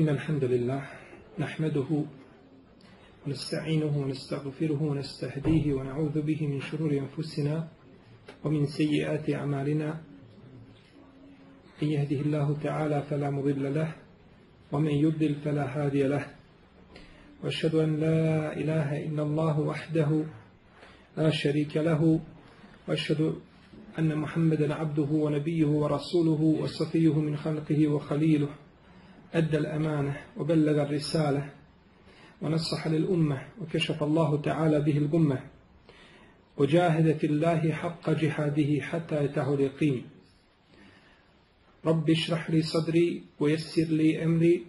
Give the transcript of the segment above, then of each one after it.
إن الحمد لله نحمده ونستعينه ونستغفره ونستهديه ونعوذ به من شرور أنفسنا ومن سيئات أعمالنا. من يهده الله تعالى فلا مضل له ومن يضلل فلا هادي له. وأشهد أن لا إله إلا الله وحده لا شريك له وأشهد أن محمدا عبده ونبيه ورسوله وصفيه من خلقه وخليله. أدى الأمانة وبلغ الرسالة ونصح للأمة وكشف الله تعالى به الغمة وجاهد في الله حق جهاده حتى يتاه اليقين. رب اشرح لي صدري ويسر لي أمري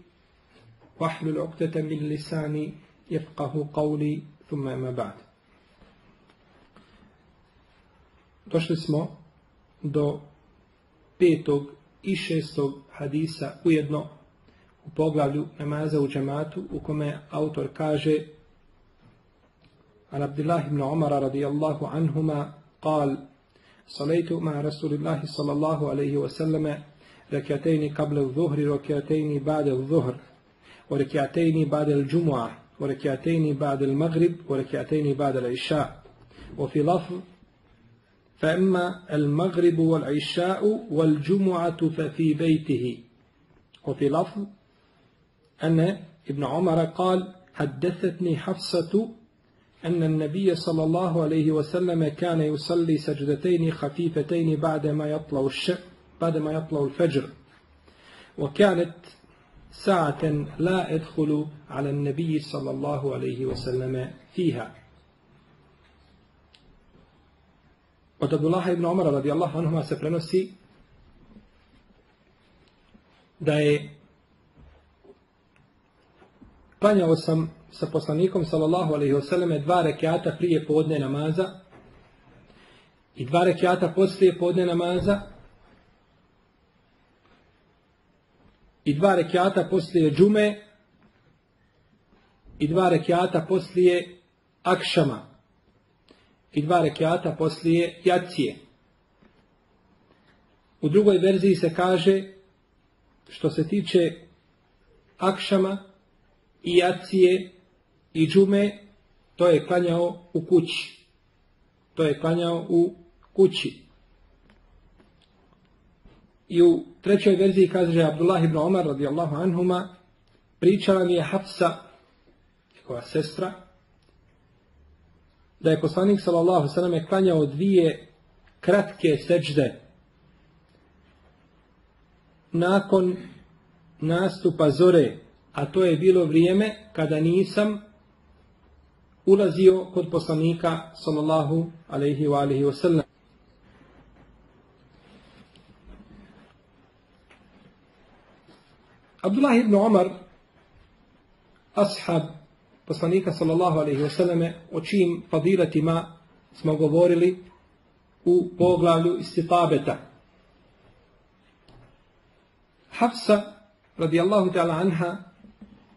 واحلل عقدة من لساني يفقه قولي ثم أما بعد. Došli smo do petog i šestog hadisa ujedno u poglavlju namaza u džematu u kome autor kaže عن عبد الله بن عمر رضي الله عنهما قال صليت مع رسول الله صلى الله عليه وسلم ركعتين قبل الظهر وركعتين بعد الظهر وركعتين بعد الجمعة وركعتين بعد المغرب وركعتين بعد العشاء وفي لفظ فأما المغرب والعشاء والجمعة ففي بيته وفي لفظ أن ابن عمر قال حدثتني حفصة أن النبي صلى الله عليه وسلم كان يصلي سجدتين خفيفتين بعدما يطلع الش... بعدما يطلع الفجر. وكانت ساعة لا أدخل على النبي صلى الله عليه وسلم فيها. Od Abdullaha ibn Omara radijallahu anhuma se prenosi da je klanjao sam sa poslanikom sallallahu alaihi wasallam dva rekiata prije podne namaza i dva rekiata poslije podne namaza i dva rekiata poslije džume i dva rekiata poslije akšama i dva rekiata poslije jacije. U drugoj verziji se kaže što se tiče akšama i jacije i džume, to je klanjao u kući. To je klanjao u kući. I u trećoj verziji kaže Abdullah ibn Omar radijallahu anhuma pričala mi je Hafsa, njegova sestra, da je poslanik sallallahu sallam klanjao dvije kratke seđde nakon nastupa zore, a to je bilo vrijeme kada nisam ulazio kod poslanika sallallahu alaihi wa alihi wa sallam. Abdullah ibn Omar, ashab poslanika sallallahu alaihi wasallame o čijim fadilatima smo govorili u poglavlju istitabeta. Hafsa radijallahu ta'ala anha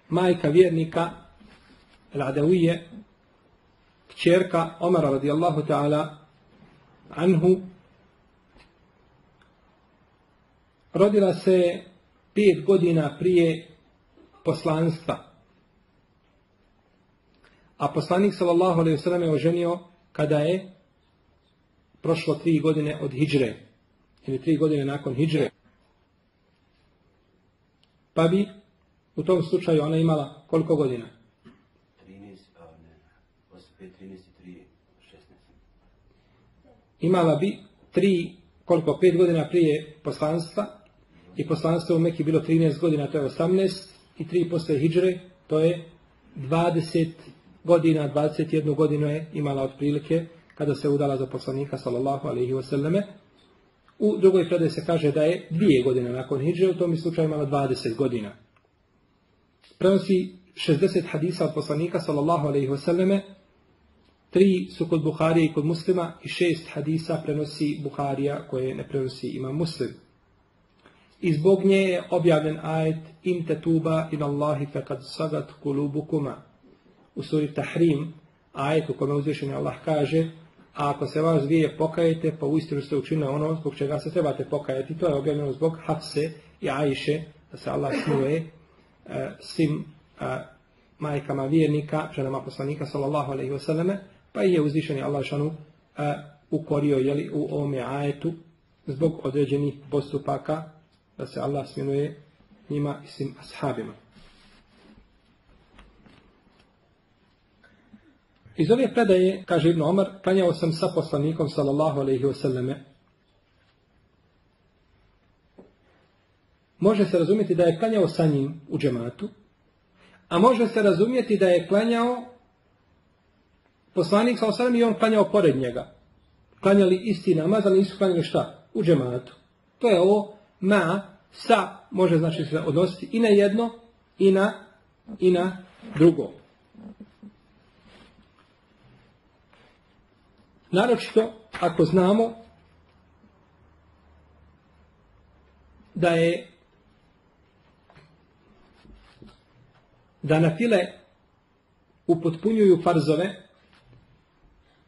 majka vjernika Al-Adawije kćerka Omara radijallahu ta'ala anhu rodila se pet godina prije poslanstva a poslanik sallallahu alejhi ve sellem je oženio kada je prošlo tri godine od hidžre ili tri godine nakon hidžre. Pa bi u tom slučaju ona imala koliko godina? 13, a ne, 85, 13, 3, 16. Imala bi tri, koliko, pet godina prije poslanstva i poslanstvo u Meki bilo 13 godina, to je 18 i tri posle hidžre, to je 20 godina, 21 godinu je imala otprilike kada se udala za poslanika sallallahu alaihi wasallame. U drugoj predaj se kaže da je dvije godine nakon hijđe, u tom slučaju imala 20 godina. Prenosi 60 hadisa od poslanika sallallahu alaihi wasallame, tri su kod Buharije i kod muslima i šest hadisa prenosi Buharija koje ne prenosi ima muslim. I zbog nje je objavljen ajet im te tuba in Allahi fekad sagat kulubukuma u suri Tahrim, ajet u kome uzvišeni Allah kaže, a ako se vas dvije pokajete, pa uistinu ste učinili ono zbog čega se trebate pokajati. To je objavljeno zbog Hafse i Ajše, da se Allah smuje, e, svim e, majkama vjernika, ženama poslanika sallallahu alaihi wasallam, pa je uzvišeni Allah šanu e, ukorio jeli, u ovome ajetu zbog određenih postupaka da se Allah smjenuje njima i svim ashabima. Iz ove predaje, kaže Ibn Omar, klanjao sam sa poslanikom sallallahu alaihi wasallam. Može se razumjeti da je klanjao sa njim u džematu, a može se razumjeti da je klanjao poslanik sallallahu alaihi i on klanjao pored njega. Klanjali isti namaz, ali nisu klanjali šta? U džematu. To je ovo ma, sa, može znači se odnositi i na jedno i na, i na drugo. Naročito, ako znamo da je da na file upotpunjuju farzove,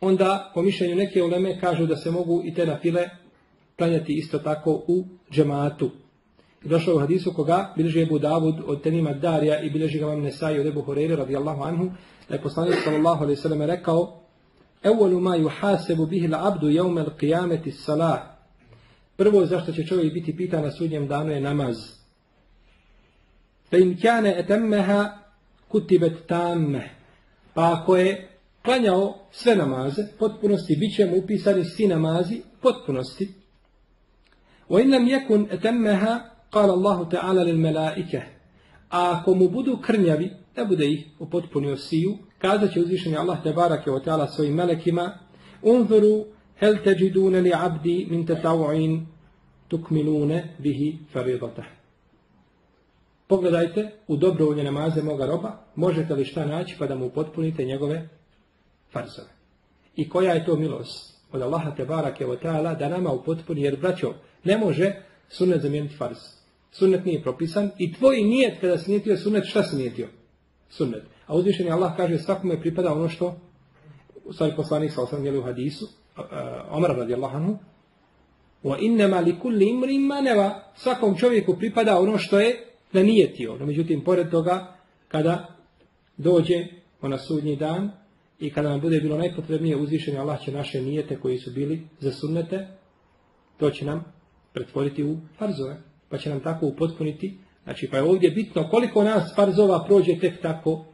onda po mišljenju neke uleme kažu da se mogu i te na file klanjati isto tako u džematu. I došlo u hadisu koga bilježi Ebu Davud od Tenima Darija i bilježi ga vam Nesai od Ebu Horeire radijallahu anhu, da je poslanik sallallahu alaihi sallam rekao Evvelu ma yuhasebu bihi l'abdu jevme l'qiyameti salah. Prvo zašto će čovjek biti pitan na sudnjem danu je namaz. Fe in kjane etemmeha kutibet tamme. Pa ako je klanjao sve namaze, potpunosti, bit će mu upisani svi namazi, potpunosti. O in lam jekun etemmeha, kala Allahu ta'ala lil melaike. A ako mu budu krnjavi, ne bude ih upotpunio siju, kazat će uzvišenje Allah te barake o ta'ala svojim melekima, unzuru hel teđidune li abdi min tetav'in tukmilune bihi faridatah. Pogledajte u dobrovolje namaze moga roba, možete li šta naći pa da mu potpunite njegove farzove. I koja je to milost od Allaha te barake o ta'ala da nama upotpuni, jer braćo, ne može sunnet zamijeniti farz. Sunnet nije propisan i tvoj nijet kada si nijetio šta si nijetio? Sunnet. A uzvišeni Allah kaže svakome pripada ono što u stvari poslanik sa osam u hadisu, Omar radijallahu anhu, wa innama li kulli svakom čovjeku pripada ono što je da nijetio. No, međutim, pored toga, kada dođe na sudnji dan i kada nam bude bilo najpotrebnije uzvišenje, Allah će naše nijete koji su bili za sunnete, to će nam pretvoriti u farzove, pa će nam tako upotpuniti. Znači, pa je ovdje bitno koliko nas farzova prođe tek tako,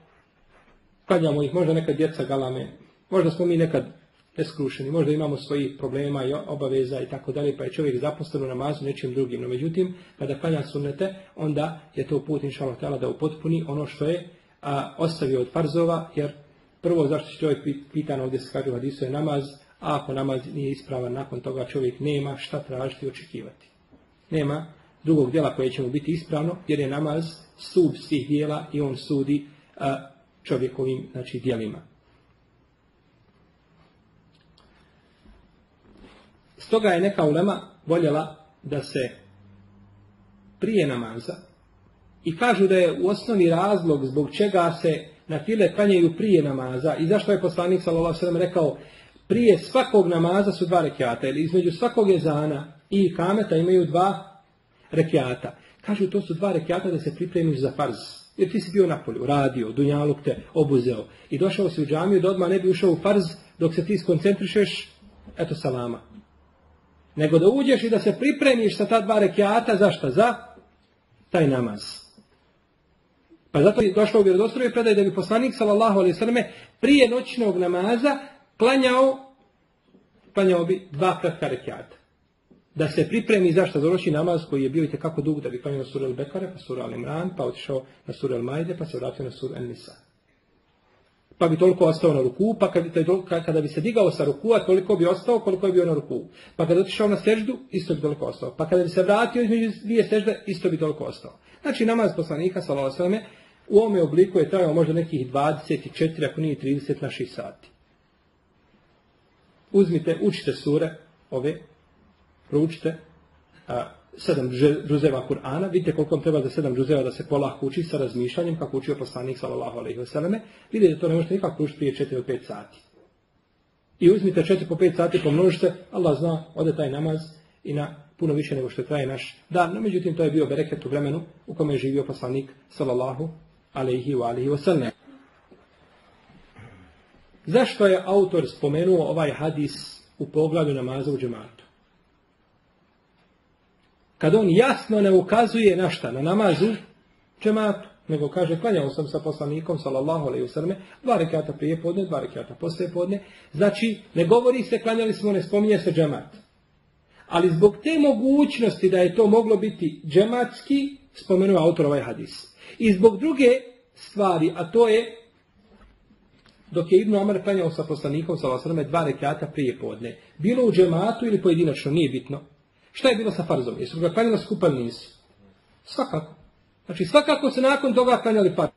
klanjamo ih, možda nekad djeca galame, možda smo mi nekad neskrušeni, možda imamo svojih problema i obaveza i tako dalje, pa je čovjek zaposlen u namazu nečim drugim. No međutim, kada klanja sunnete, onda je to put, inša Allah, da upotpuni ono što je a, ostavio od farzova, jer prvo zašto će čovjek pitan ovdje se kaže u hadisu je namaz, a ako namaz nije ispravan, nakon toga čovjek nema šta tražiti i očekivati. Nema drugog dijela koje će mu biti ispravno, jer je namaz sud svih dijela i on sudi a, čovjekovim znači, dijelima. Stoga je neka ulema voljela da se prije namaza i kažu da je u osnovi razlog zbog čega se na file klanjaju prije namaza i zašto je poslanik s.a.v. rekao prije svakog namaza su dva rekiata ili između svakog jezana i kameta imaju dva rekiata. Kažu to su dva rekiata da se pripremiš za farz. Jer ti si bio na polju, radio, dunjaluk te obuzeo i došao si u džamiju da odmah ne bi ušao u farz dok se ti skoncentrišeš, eto salama. Nego da uđeš i da se pripremiš sa ta dva rekiata, zašto? Za taj namaz. Pa zato je došlo u vjerodostroju predaj da bi poslanik sallallahu alaihi sallam prije noćnog namaza klanjao, klanjao bi dva kratka rekiata. Da se pripremi zašto završi namaz koji je bio i tekako dug da bi klanjao sura al-Bekare, pa sura al-Imran, pa otišao na sura al-Majde, pa se vratio na sura al-Nisa pa bi toliko ostao na ruku, pa kada, bi se digao sa rukua, toliko bi ostao koliko je bio na ruku. Pa kada otišao na seždu, isto bi toliko ostao. Pa kada bi se vratio između dvije sežde, isto bi toliko ostao. Znači namaz poslanika, sallallahu u ovome obliku je trajao možda nekih 24, ako nije 30 naših sati. Uzmite, učite sure, ove, proučite, a, sedam džuzeva Kur'ana, vidite koliko treba za sedam džuzeva da se polako uči sa razmišljanjem kako učio poslanik sallallahu alejhi ve selleme, vidite to ne možete nikako učiti prije 4 do 5 sati. I uzmite 4 po 5 sati, pomnožite, Allah zna, ode taj namaz i na puno više nego što traje naš dan. No, međutim, to je bio bereket u vremenu u kome je živio poslanik, sallallahu alaihi wa alihi wasallam. Zašto je autor spomenuo ovaj hadis u poglavlju namaza u džematu? Kad on jasno ne ukazuje na šta, na namazu džematu, nego kaže klanjao sam sa poslanikom sallallahu alejhi ve selleme dva rekata prije podne, dva rekata poslije podne. Znači ne govori se klanjali smo, ne spominje se džemat. Ali zbog te mogućnosti da je to moglo biti džematski, spomenuo autor ovaj hadis. I zbog druge stvari, a to je dok je Ibn Omar klanjao sa poslanikom selleme dva rekata prije podne, bilo u džematu ili pojedinačno, nije bitno. Šta je bilo sa farzom? Jesu ga klanjali skupa ili nisu? Svakako. Znači svakako se nakon toga klanjali farz.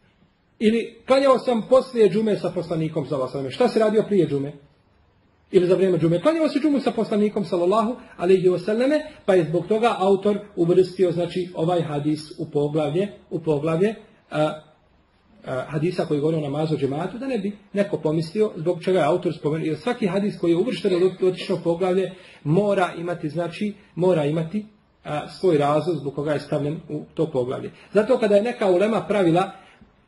Ili klanjao sam poslije džume sa poslanikom sallallahu Šta se radio prije džume? Ili za vrijeme džume? Klanjao se džumu sa poslanikom sallallahu alejhi ve selleme, pa je zbog toga autor uvrstio znači ovaj hadis u poglavlje, u poglavlje hadisa koji govori o namazu džematu, da ne bi neko pomislio zbog čega je autor spomenuo. Jer svaki hadis koji je uvršten u dotično poglavlje mora imati, znači, mora imati a, svoj razlog zbog koga je stavljen u to poglavlje. Zato kada je neka ulema pravila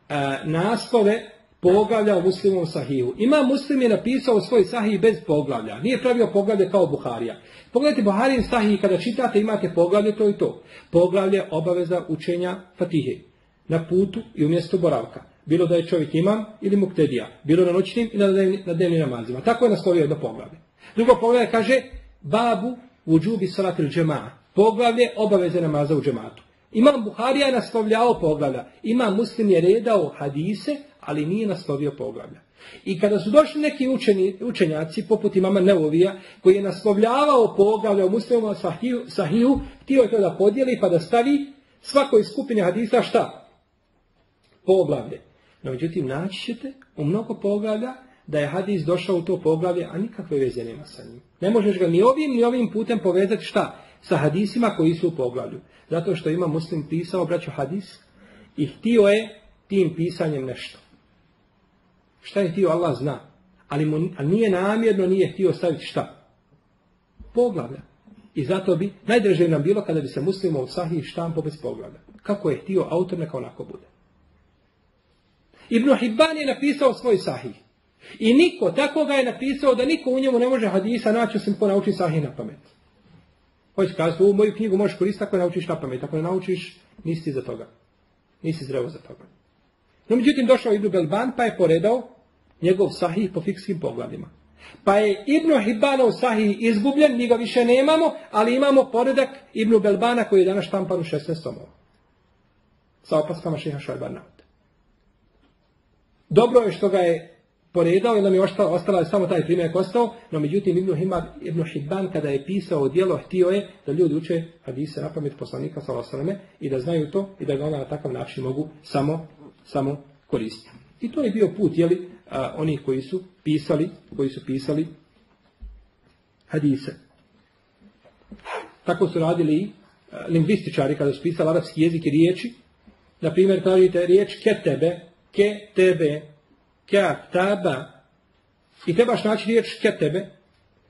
a, naslove poglavlja u muslimom sahiju. Ima muslim je napisao svoj sahih bez poglavlja. Nije pravio poglavlje kao Buharija. Pogledajte Buharijin sahih kada čitate imate poglavlje to i to. Poglavlje obaveza učenja fatihe. Na putu i u mjestu boravka. Bilo da je čovjek imam ili muktedija. Bilo na noćnim i na, dnevni, na dnevnim namazima. Tako je naslovio jedno poglavlje. Drugo poglavlje kaže babu u džubi salatil džema'a poglavlje obaveze namaza u džematu. Imam Buharija je naslovljao poglavlja. Imam muslim je redao hadise, ali nije naslovio poglavlja. I kada su došli neki učeni, učenjaci, poput imama Neovija, koji je naslovljavao poglavlja u muslimom sahiju, sahiju, htio je to da podijeli pa da stavi svakoj skupini hadisa šta? Poglavlje. No, međutim, naći ćete u mnogo poglavlja da je hadis došao u to poglavlje, a nikakve veze nema sa njim. Ne možeš ga ni ovim, ni ovim putem povezati šta? sa hadisima koji su u poglavlju. Zato što ima muslim pisao, braćo hadis, i htio je tim pisanjem nešto. Šta je htio, Allah zna. Ali, mu, nije namjerno, nije htio staviti šta? Poglavlja. I zato bi, najdreže nam bilo kada bi se muslimov sahih štampo bez poglavlja. Kako je htio autor, neka onako bude. Ibn Hibban je napisao svoj sahih. I niko, tako ga je napisao da niko u njemu ne može hadisa naći osim ko nauči sahih na pamet. Hoće kazati, ovu moju knjigu možeš koristiti ako naučiš na pamet. Ako ne naučiš, nisi za toga. Nisi zdravo za toga. No, međutim, došao Ibn Belban pa je poredao njegov sahih po fikskim pogledima. Pa je Ibn Hibbanov sahih izgubljen, mi ga više nemamo, ali imamo poredak Ibn Belbana koji je danas štampan u 16 tomova. Sa opaskama šeha Šajbarnauta. Dobro je što ga je poredao i nam je ostala, ostala je samo taj primjer ostao, no međutim Ibn, Himad, Ibn Hibban kada je pisao dijelo, htio je da ljudi uče hadise na pamet poslanika sallallahu i da znaju to i da ga ona na takav način mogu samo, samo koristiti. I to je bio put, jeli, a, onih koji su pisali, koji su pisali hadise. Tako su radili i lingvističari kada su pisali arapski jezik i riječi. Na primjer, kažete riječ ketebe, ketebe, kataba. I trebaš naći riječ ketebe.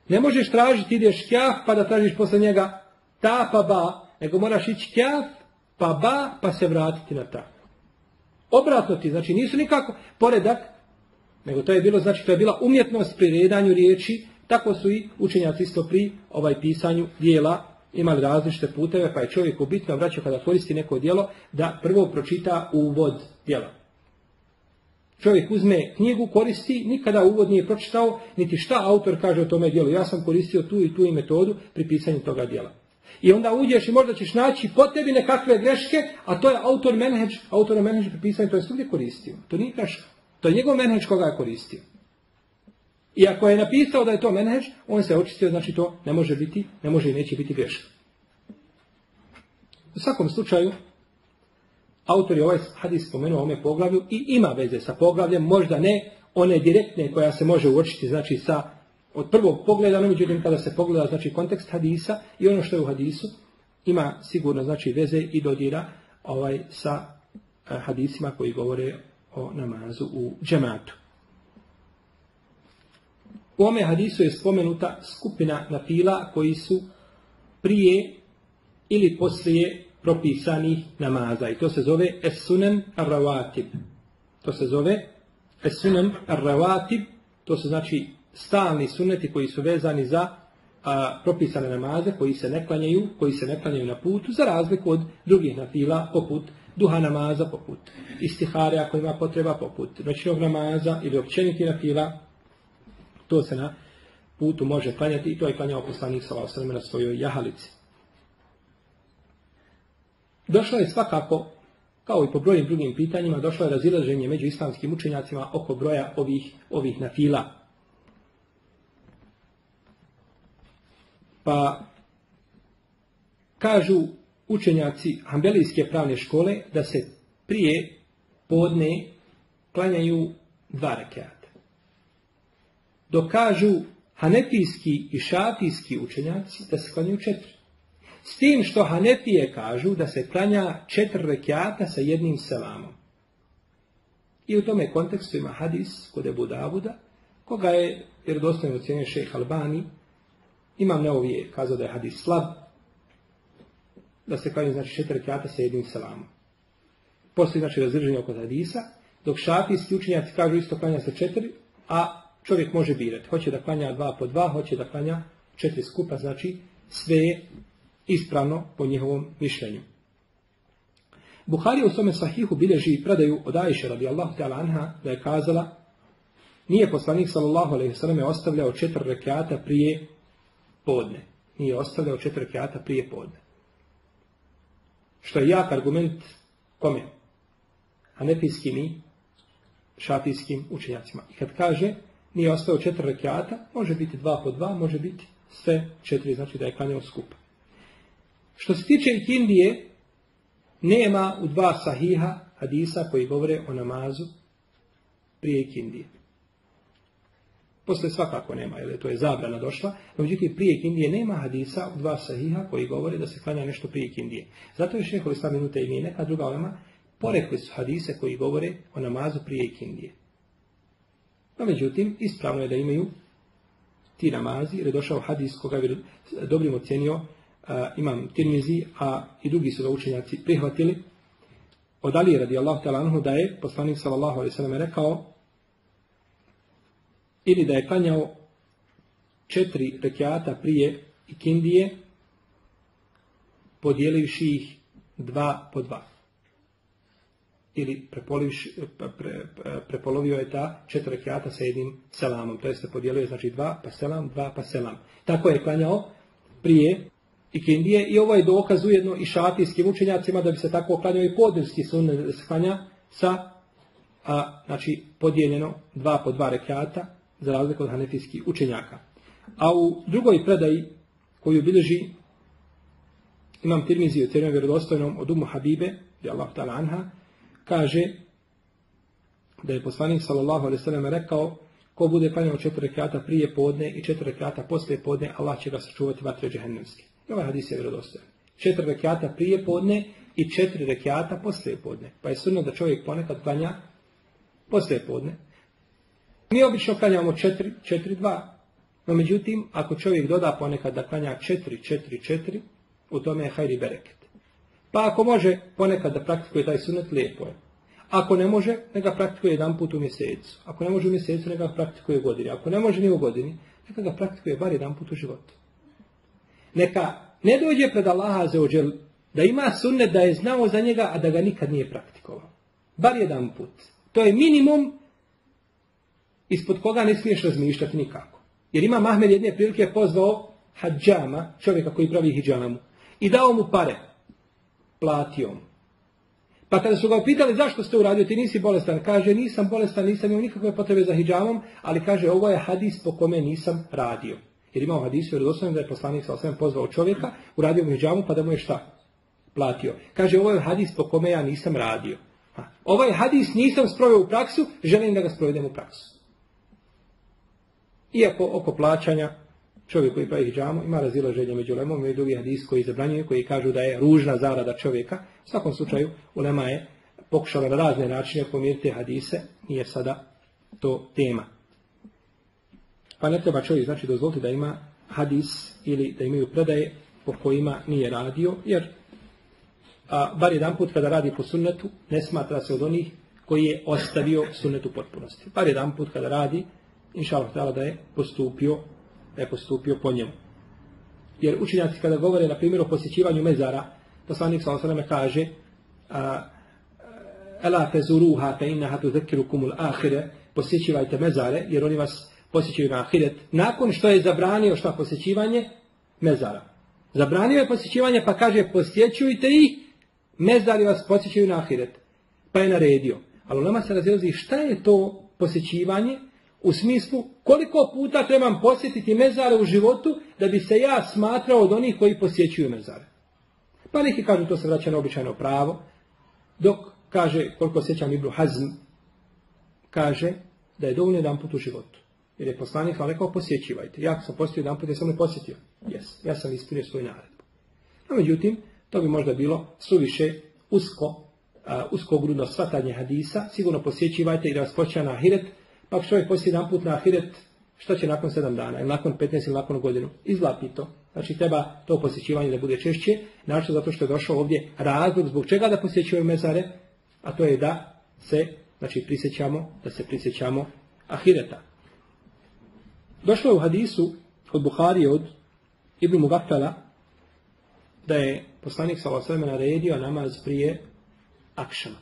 Ne možeš tražiti, ideš kjaf, pa da tražiš posle njega ta pa ba, nego moraš ići kjaf, pa ba, pa se vratiti na ta. Obratno ti, znači nisu nikako poredak, nego to je bilo, znači to je bila umjetnost pri redanju riječi, tako su i učenjaci isto pri ovaj pisanju dijela imali različite puteve, pa je čovjek bitno vraćao kada koristi neko dijelo, da prvo pročita uvod dijela. Čovjek uzme knjigu, koristi, nikada uvod nije pročitao, niti šta autor kaže o tome dijelu. Ja sam koristio tu i tu i metodu pri pisanju toga dijela. I onda uđeš i možda ćeš naći po tebi nekakve greške, a to je autor menheđ, autor menheđ pri pisanju, to je svugdje koristio. To nije greška. To je njegov menheđ koga je koristio. I ako je napisao da je to menheđ, on se očistio, znači to ne može biti, ne može i neće biti greška. U svakom slučaju, autor je ovaj hadis spomenuo ome poglavlju i ima veze sa poglavljem, možda ne one direktne koja se može uočiti, znači sa od prvog pogleda, no međutim kada se pogleda znači kontekst hadisa i ono što je u hadisu, ima sigurno znači veze i dodira ovaj sa eh, hadisima koji govore o namazu u džematu. U ome hadisu je spomenuta skupina na fila koji su prije ili poslije propisanih namaza. I to se zove esunen arrawatib. To se zove esunen arrawatib. To su znači stalni suneti koji su vezani za a, propisane namaze, koji se ne klanjaju, koji se ne klanjaju na putu, za razliku od drugih nafila, poput duha namaza, poput istihare, ako ima potreba, poput noćnog namaza ili općeniti nafila, to se na putu može klanjati i to je klanjao poslanik sa na svojoj jahalici. Došlo je svakako, kao i po brojnim drugim pitanjima, došlo je razilaženje među islamskim učenjacima oko broja ovih, ovih nafila. Pa kažu učenjaci Hambelijske pravne škole da se prije podne klanjaju dva rekiata. Dok kažu Hanefijski i šafijski učenjaci da se klanjaju četiri. S tim što Hanefije kažu da se klanja četiri rekiata sa jednim selamom. I u tome kontekstu ima hadis kod Ebu Davuda, koga je vjerodostojno ocjenio šejh Albani. Imam neovije kazao da je hadis slab, da se klanju znači četiri rekiata sa jednim selamom. Postoji znači razdrženje oko hadisa, dok šafijski učenjaci kažu isto klanja sa četiri, a čovjek može birati. Hoće da klanja dva po dva, hoće da klanja četiri skupa, znači sve je ispravno po njihovom mišljenju. Buhari u svome sahihu bilježi predaju od Ajše radijallahu ta'ala anha da je kazala nije poslanik sallallahu alaihi sallam ostavljao četiri rekiata prije podne. Nije ostavljao četiri rekiata prije podne. Što je jak argument kome? Hanefijskim i šafijskim učenjacima. I kad kaže nije ostao četiri rekiata, može biti dva po dva, može biti sve četiri, znači da je klanjao skupa. Što se tiče ikindije, nema u dva sahiha hadisa koji govore o namazu prije ikindije. Posle svakako nema, jer to je zabrana došla. No, međutim, prije ikindije nema hadisa u dva sahiha koji govore da se klanja nešto prije ikindije. Zato je šehovi sta minuta i neka druga olema, porekli su hadise koji govore o namazu prije ikindije. No, međutim, ispravno je da imaju ti namazi, jer je došao hadis koga je dobrim ocenio imam Tirmizi, a i drugi su ga učenjaci prihvatili. Od Ali radijallahu ta'ala anhu da je poslanik sallallahu alaihi sallam rekao ili da je klanjao četiri rekiata prije ikindije podijelivši ih dva po dva. Ili pre, prepolovio je ta četiri rekiata sa jednim selamom. To jeste podijelio znači dva pa selam, dva pa selam. Tako je klanjao prije ikindije i ovo je dokaz ujedno i šafijskim učenjacima da bi se tako klanjao i podnevski sunnet da sa a, znači, podijeljeno dva po dva rekata za razliku od hanefijskih učenjaka. A u drugoj predaji koju bilježi imam Tirmizi u vjerodostojnom od Umu Habibe, je Allah ta'ala anha, kaže da je poslanik sallallahu alaihi sallam rekao ko bude klanjao četiri rekata prije podne i četiri rekata poslije podne, Allah će ga sačuvati vatre džehennemske. I ovaj hadis je vjerodostojan. Četiri rekiata prije podne i četiri rekiata poslije podne. Pa je sudno da čovjek ponekad klanja poslije podne. Mi obično klanjamo četiri, četiri, dva. No međutim, ako čovjek doda ponekad da klanja četiri, četiri, četiri, u tome je hajri bereket. Pa ako može ponekad da praktikuje taj sunet, lijepo je. Ako ne može, neka praktikuje jedan put u mjesecu. Ako ne može u mjesecu, neka praktikuje u godini. Ako ne može ni u godini, neka ga praktikuje bar jedan put u životu. Neka ne dođe pred Allaha za da ima sunnet da je znao za njega, a da ga nikad nije praktikovao. Bar jedan put. To je minimum ispod koga ne smiješ razmišljati nikako. Jer ima Mahmed jedne prilike pozvao hađama, čovjeka koji pravi hijjamu, i dao mu pare. Platio mu. Pa kada su ga pitali zašto ste uradio, ti nisi bolestan, kaže nisam bolestan, nisam imao nikakve potrebe za hijjamom, ali kaže ovo je hadis po kome nisam radio. Jer imao hadisu jer doslovno da je poslanik sa osvijem pozvao čovjeka, uradio mu hijjamu pa da mu je šta? Platio. Kaže ovo je hadis po kome ja nisam radio. Ha. Ovaj hadis nisam sproveo u praksu, želim da ga sprovedem u praksu. Iako oko plaćanja čovjek koji pravi hijjamu ima razilaženje među lemom i drugi hadis koji zabranjuju, koji kažu da je ružna zarada čovjeka. U svakom slučaju, ulema je pokušala na razne načine pomiriti hadise, nije sada to tema. Pa ne treba čovjek znači dozvoliti da ima hadis ili da imaju predaje po kojima nije radio, jer a, bar jedan put kada radi po sunnetu, ne smatra se od onih koji je ostavio sunnet u potpunosti. Bar jedan put kada radi, inša Allah da je postupio, da je postupio po njemu. Jer učenjaci kada govore, na primjer, o posjećivanju mezara, poslanik sa osaleme kaže a, Ela tezuruha fe innaha tudhekirukumul ahire, posjećivajte mezare, jer oni vas posjećuju na ahiret. Nakon što je zabranio šta posjećivanje? Mezara. Zabranio je posjećivanje, pa kaže posjećujte ih, mezari vas posjećuju na ahiret. Pa je naredio. Ali u nama se razilazi šta je to posjećivanje u smislu koliko puta trebam posjetiti mezare u životu da bi se ja smatrao od onih koji posjećuju mezare. Pa neki kažu to se vraća na običajno pravo, dok kaže, koliko sjećam Ibru Hazm, kaže da je dovoljno jedan put u životu. Jer je poslanik rekao posjećivajte. Ja sam posjetio jedan put, ja sam ne posjetio. Jes, ja sam ispunio svoju naredbu. No, međutim, to bi možda bilo suviše usko, usko grudno svatanje hadisa. Sigurno posjećivajte i da vas počeća na ahiret. Pa čovjek posjeti jedan put na ahiret, što će nakon sedam dana, ili nakon 15 ili nakon godinu? Izlapi to. Znači treba to posjećivanje da bude češće, našto zato što je došao ovdje razlog zbog čega da posjećujemo mezare, a to je da se znači prisjećamo, da se prisjećamo ahireta. Došlo je u hadisu od Buharije od Ibn Mugafela da je poslanik s.a.v. naredio namaz prije akšama.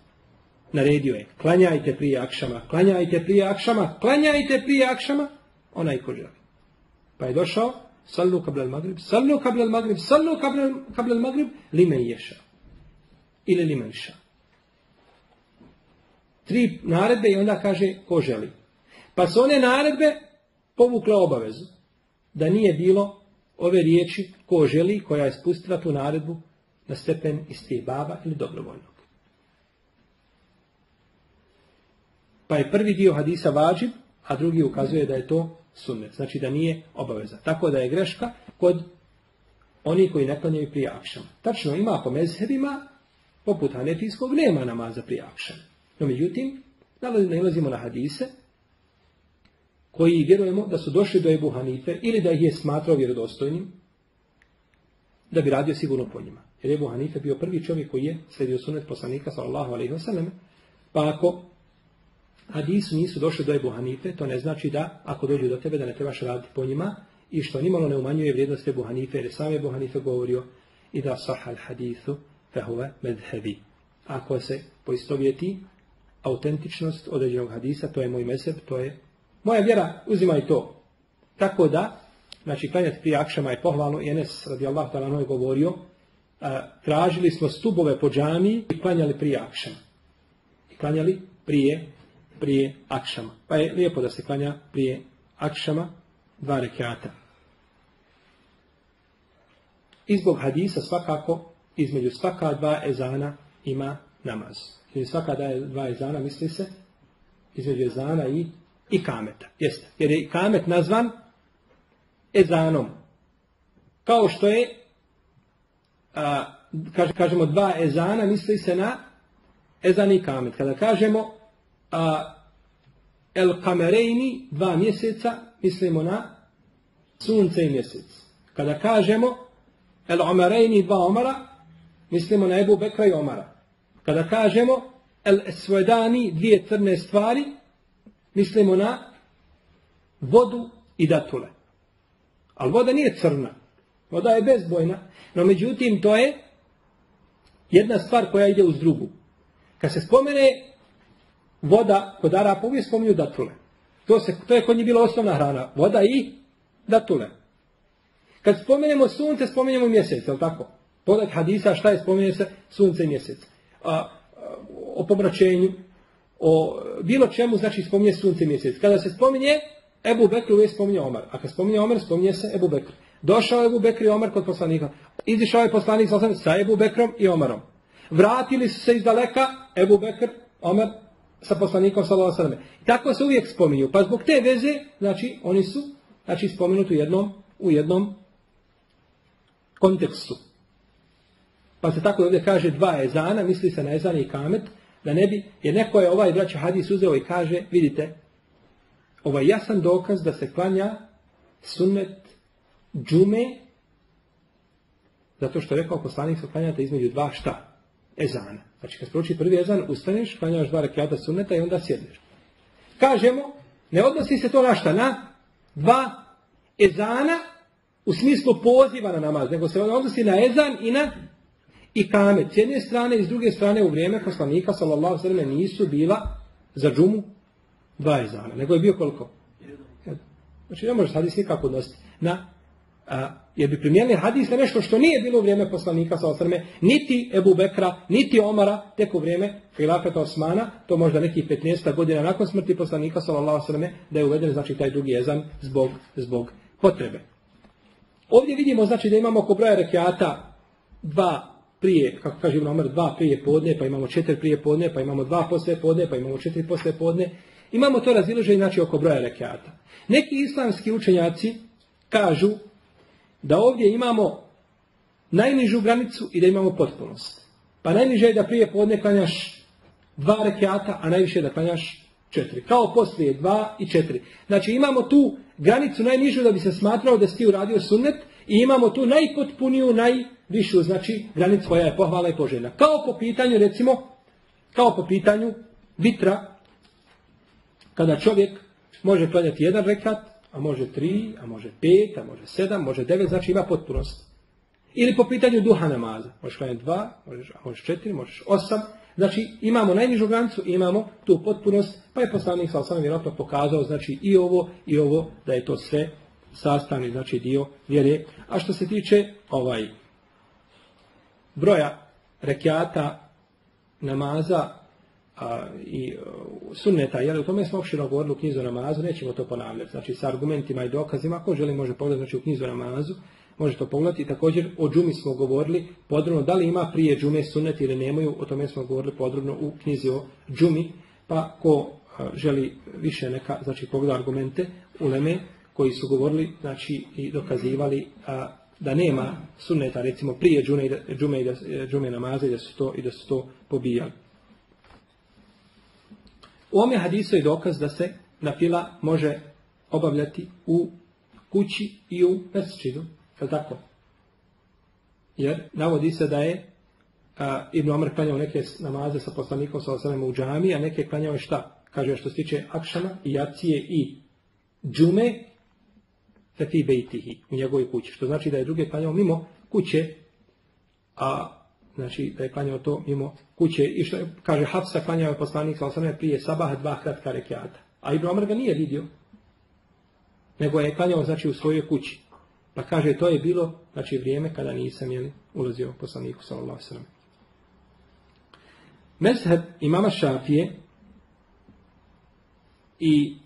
Naredio je, klanjajte prije akšama, klanjajte prije akšama, klanjajte prije akšama, onaj ko želi. Pa je došao, sallu kabla al magrib, sallu kabla al magrib, sallu kabla al magrib, limen ješa. Ili limen ša. Tri naredbe i onda kaže ko želi. Pa su one naredbe povukle obavezu. Da nije bilo ove riječi ko želi koja je spustila tu naredbu na stepen istih baba ili dobrovoljnog. Pa je prvi dio hadisa vađib, a drugi ukazuje da je to sunnet. Znači da nije obaveza. Tako da je greška kod oni koji ne klanjaju prije akšama. Tačno ima po mezhebima, poput hanefijskog, nema namaza prije akšama. No međutim, nalazimo na hadise koji vjerujemo da su došli do Ebu Hanife ili da ih je smatrao vjerodostojnim, da bi radio sigurno po njima. Jer Ebu Hanife bio prvi čovjek koji je sledio sunet poslanika sallallahu alaihi wa pa ako hadisu nisu došli do Ebu Hanife, to ne znači da ako dođu do tebe da ne trebaš raditi po njima i što nimalo ne umanjuje vrijednost Ebu Hanife, jer sam Ebu Hanife govorio i da sahal hadithu fehuve medhebi. Ako se poistovjeti autentičnost određenog hadisa, to je moj meseb, to je moja vjera, uzimaj to. Tako da, znači klanjati prije akšama je pohvalno, i Enes radijallahu ta'ala je govorio, tražili smo stubove po džami i klanjali prije akšama. I klanjali prije prije akšama. Pa je lijepo da se klanja prije akšama dva rekiata. I zbog hadisa svakako između svaka dva ezana ima namaz. Između svaka dva ezana misli se između ezana i, i kameta. Jeste. Jer je kamet nazvan ezanom. Kao što je a, kažemo dva ezana misli se na ezan i kamet. Kada kažemo a, El Kamerejni, dva mjeseca, mislimo na sunce i mjesec. Kada kažemo El Omerejni, dva omara, mislimo na Ebu Bekra i Omara. Kada kažemo El Esvedani, dvije crne stvari, mislimo na vodu i datule. Ali voda nije crna. Voda je bezbojna. No međutim, to je jedna stvar koja ide uz drugu. Kad se spomene voda, kod Arapa uvijek spominju datule. To, se, to je kod njih bila osnovna hrana. Voda i datule. Kad spomenemo sunce, spomenemo mjesec, je tako? Podat hadisa, šta je spomenje se? Sunce i mjesec. A, o pomračenju, o bilo čemu, znači spominje sunce i mjesec. Kada se spominje Ebu Bekr, uvijek spominje Omar. A kad spominje Omar, spominje se Ebu Bekr. Došao je Ebu Bekr i Omar kod poslanika. Izišao je poslanik sa Ebu Bekrom i Omarom. Vratili su se iz daleka Ebu Bekr, Omar sa poslanikom sallallahu I tako se uvijek spominju. Pa zbog te veze, znači, oni su znači, spomenuti u jednom, u jednom kontekstu. Pa se tako ovdje kaže dva ezana, misli se na ezan i kamet, da ne bi, jer neko je ovaj braća hadis uzeo i kaže, vidite, ovaj jasan dokaz da se klanja sunnet džume Zato što je rekao poslanik se klanjate između dva šta? Ezana. Znači kad prouči prvi ezan, ustaneš, klanjaš dva rekiata sunneta i onda sjedneš. Kažemo, ne odnosi se to na šta? Na dva ezana u smislu poziva na namaz, nego se odnosi na ezan i na i kamet. S jedne strane i s druge strane u vrijeme poslanika sallallahu sallam nisu bila za džumu dva ezana, nego je bio koliko? Znači ne može hadis nikako odnositi na a, jer bi primijenili hadis na nešto što nije bilo u vrijeme poslanika sa osrme, niti Ebu Bekra, niti Omara, tek u vrijeme Hilafeta Osmana, to možda nekih 15 godina nakon smrti poslanika sallallahu osrme, da je uveden znači taj drugi jezan zbog, zbog potrebe. Ovdje vidimo znači da imamo oko broja rekiata dva prije, kako kaže Ibn Omer, dva prije podne, pa imamo četiri prije podne, pa imamo dva posle podne, pa imamo četiri posle podne. Imamo to raziloženje znači oko broja rekiata. Neki islamski učenjaci kažu da ovdje imamo najnižu granicu i da imamo potpunost. Pa najniže je da prije podne klanjaš dva rekiata, a najviše je da klanjaš četiri. Kao poslije dva i četiri. Znači imamo tu granicu najnižu da bi se smatrao da si ti uradio sunnet i imamo tu najpotpuniju, najvišu, znači granicu koja je pohvala i poželjna. Kao po pitanju, recimo, kao po pitanju vitra, kada čovjek može klanjati jedan rekat, a može tri, a može pet, a može sedam, može devet, znači ima potpunost. Ili po pitanju duha namaza. Možeš klanjati dva, možeš, a možeš četiri, možeš osam. Znači imamo najnižu granicu, imamo tu potpunost, pa je poslanik sa osamom vjerojatno pokazao znači i ovo i ovo da je to sve sastavni znači dio vjere. A što se tiče ovaj broja rekiata namaza a, i uh, sunneta, jer u tome smo opširno govorili u knjizu namazu, nećemo to ponavljati. Znači sa argumentima i dokazima, ako želi može pogledati znači, u knjizu namazu, može to pogledati. I također o džumi smo govorili podrobno, da li ima prije džume sunnet ili nemaju, o tome smo govorili podrobno u knjizi o džumi, pa ko a, želi više neka, znači pogleda argumente u Leme, koji su govorili, znači i dokazivali a, da nema sunneta, recimo prije džume, džume, džume namaze i da su to, i da su to pobijali. U ome hadisu je dokaz da se na fila može obavljati u kući i u mesčidu. Je tako? Jer navodi se da je a, Ibn Omer klanjao neke namaze sa poslanikom sa osanem u džami, a neke klanjao je šta? Kaže što se tiče akšama i jacije i džume, bejtihi, u njegovoj kući. Što znači da je druge klanjao mimo kuće, a znači da je klanjao to mimo kuće. I što kaže Hafsa klanjao je poslanik sa osrame prije sabaha dva kratka rekiata. A Ibn Omer ga nije vidio, nego je klanjao znači u svojoj kući. Pa kaže to je bilo znači vrijeme kada nisam jeli, ulazio poslaniku sallallahu ve Mezheb imama Šafije i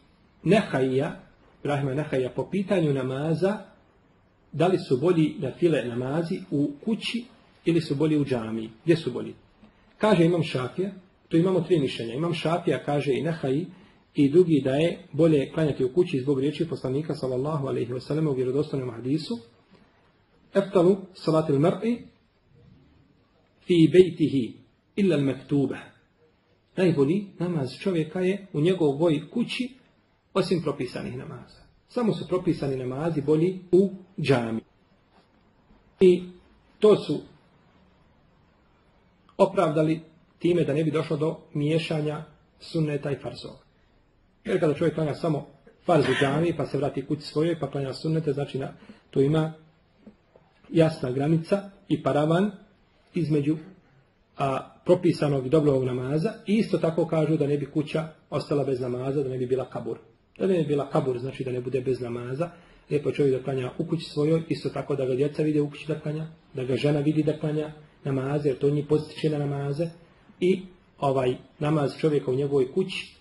Nehaija, Ibrahima Nehaija, po pitanju namaza, da li su bolji na file namazi u kući ili su bolji u džamiji? Gdje su bolji? Kaže imam Šafija, to imamo tri mišljenja. Imam Šafija, kaže i Nehaji, i drugi da je bolje klanjati u kući zbog riječi poslanika sallallahu alaihi wa sallam u vjerodostojnom hadisu. Eftalu salatil mar'i fi bejtihi illa al mektuba. Najbolji namaz čovjeka je u njegovoj kući osim propisanih namaza. Samo su propisani namazi bolji u džami. I to su opravdali time da ne bi došlo do miješanja sunneta i farzova. Jer kada čovjek klanja samo farz u džami, pa se vrati kući svojoj, pa klanja sunnete, znači na, to ima jasna granica i paravan između a, propisanog i dobrovog namaza. I isto tako kažu da ne bi kuća ostala bez namaza, da ne bi bila kabur. Da ne bi bila kabur, znači da ne bude bez namaza. Lijepo čovjek da klanja u kući svojoj, isto tako da ga djeca vide u kući da klanja, da ga žena vidi da klanja namaze, jer to njih postiče na namaze. I ovaj namaz čovjeka u njegovoj kući,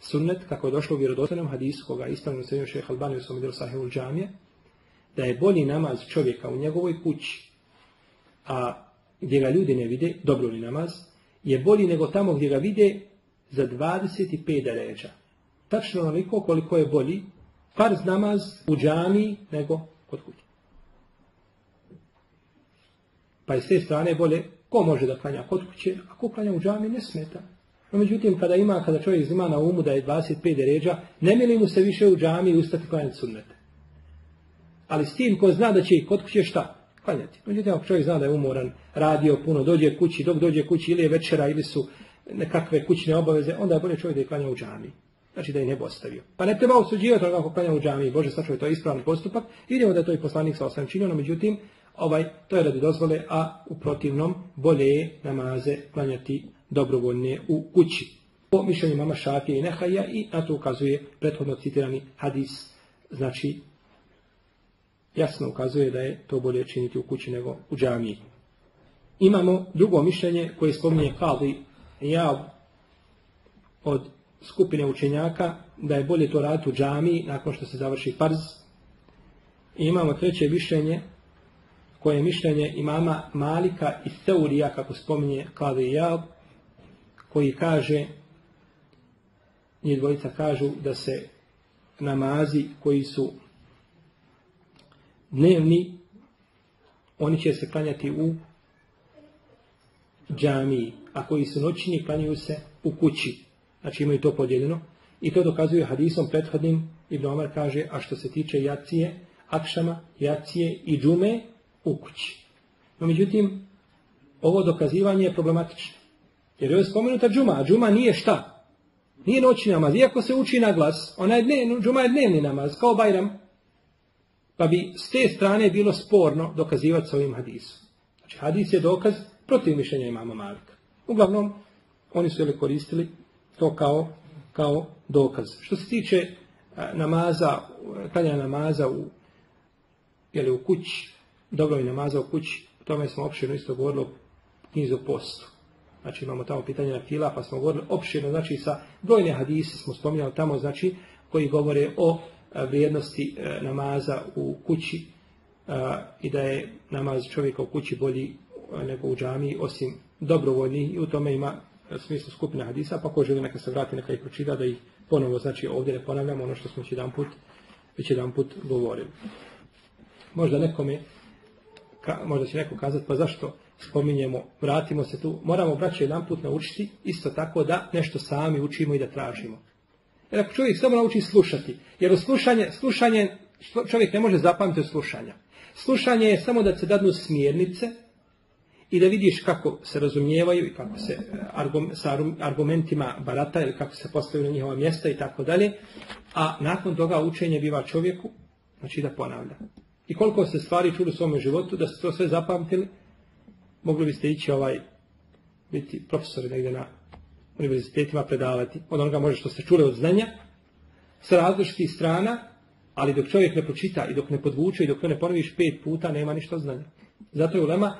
sunnet, kako je došlo u vjerodostojnom hadisu, koga je ispravno sredio šeha Albani u svom Sahihul džamije, da je bolji namaz čovjeka u njegovoj kući, a gdje ga ljudi ne vide, dobro li namaz, je bolji nego tamo gdje ga vide za 25 deređa. Tačno onoliko koliko je bolji farz namaz u džami nego kod kuće. Pa iz te strane bolje, ko može da klanja kod kuće, a ko klanja u džami ne smeta. No, međutim, kada ima, kada čovjek ima na umu da je 25 deređa, ne mili mu se više u džami ustati klanjati sunnete. Ali s tim ko zna da će i kod kuće šta? klanjati. Međutim, ako čovjek zna da je umoran, radio puno, dođe kući, dok dođe kući ili je večera ili su nekakve kućne obaveze, onda je bolje čovjek da je klanja u džami. Znači da je ne bi ostavio. Pa ne treba osuđivati onoga kako klanja u džami. Bože, sačuvaj, to je ispravan postupak. Vidimo da je to i poslanik sa osam činio, no međutim, ovaj, to je radi dozvole, a u protivnom bolje je namaze klanjati dobrovoljne u kući. Po mišljenju mama Šafije i Nehaja i na to ukazuje prethodno citirani hadis. Znači, jasno ukazuje da je to bolje činiti u kući nego u džamiji. Imamo drugo mišljenje koje spominje Kali ja od skupine učenjaka da je bolje to raditi u džamiji nakon što se završi farz. I imamo treće mišljenje koje je mišljenje imama Malika i Teurija kako spominje Kali Jab koji kaže njih dvojica kažu da se namazi koji su dnevni, oni će se klanjati u džamiji, a koji su noćni klanjaju se u kući. Znači imaju to podijeljeno. I to dokazuje hadisom prethodnim. Ibn Omar kaže, a što se tiče jacije, akšama, jacije i džume u kući. No međutim, ovo dokazivanje je problematično. Jer je spomenuta džuma, a džuma nije šta? Nije noćni namaz. Iako se uči na glas, ona je dnevni, džuma je dnevni namaz, kao Bajram. Pa bi s te strane bilo sporno dokazivati s ovim hadisom. Znači hadis je dokaz protiv mišljenja imama Malika. Uglavnom, oni su jeli koristili to kao, kao dokaz. Što se tiče namaza, klanja namaza u, jeli, u kući, dobro namaza u kući, o tome smo opširno isto govorili o knjizu postu. Znači imamo tamo pitanje na fila, pa smo govorili opširno, znači sa brojne hadise smo spominjali tamo, znači koji govore o vrijednosti namaza u kući i da je namaz čovjeka u kući bolji nego u džamiji, osim dobrovoljni i u tome ima smislu skupina hadisa, pa ko želi neka se vrati, neka ih pročita da ih ponovo, znači ovdje ne ponavljamo ono što smo već jedan put, već jedan put govorili. Možda nekome, ka, možda će neko kazati, pa zašto spominjemo, vratimo se tu, moramo braće jedan put naučiti, isto tako da nešto sami učimo i da tražimo. Jer ako čovjek samo nauči slušati, jer u slušanje, slušanje čovjek ne može zapamtiti od slušanja. Slušanje je samo da se dadnu smjernice i da vidiš kako se razumijevaju i kako se argum, sa argumentima barata ili kako se postavljaju na njihova mjesta i tako dalje. A nakon toga učenje biva čovjeku, znači da ponavlja. I koliko ste stvari čuli u svome životu, da ste to sve zapamtili, mogli biste ići ovaj, biti profesori negdje na univerzitetima predavati od onoga može što ste čuli od znanja sa različitih strana, ali dok čovjek ne pročita i dok ne podvuče i dok ne ponoviš pet puta, nema ništa znanja. Zato je ulema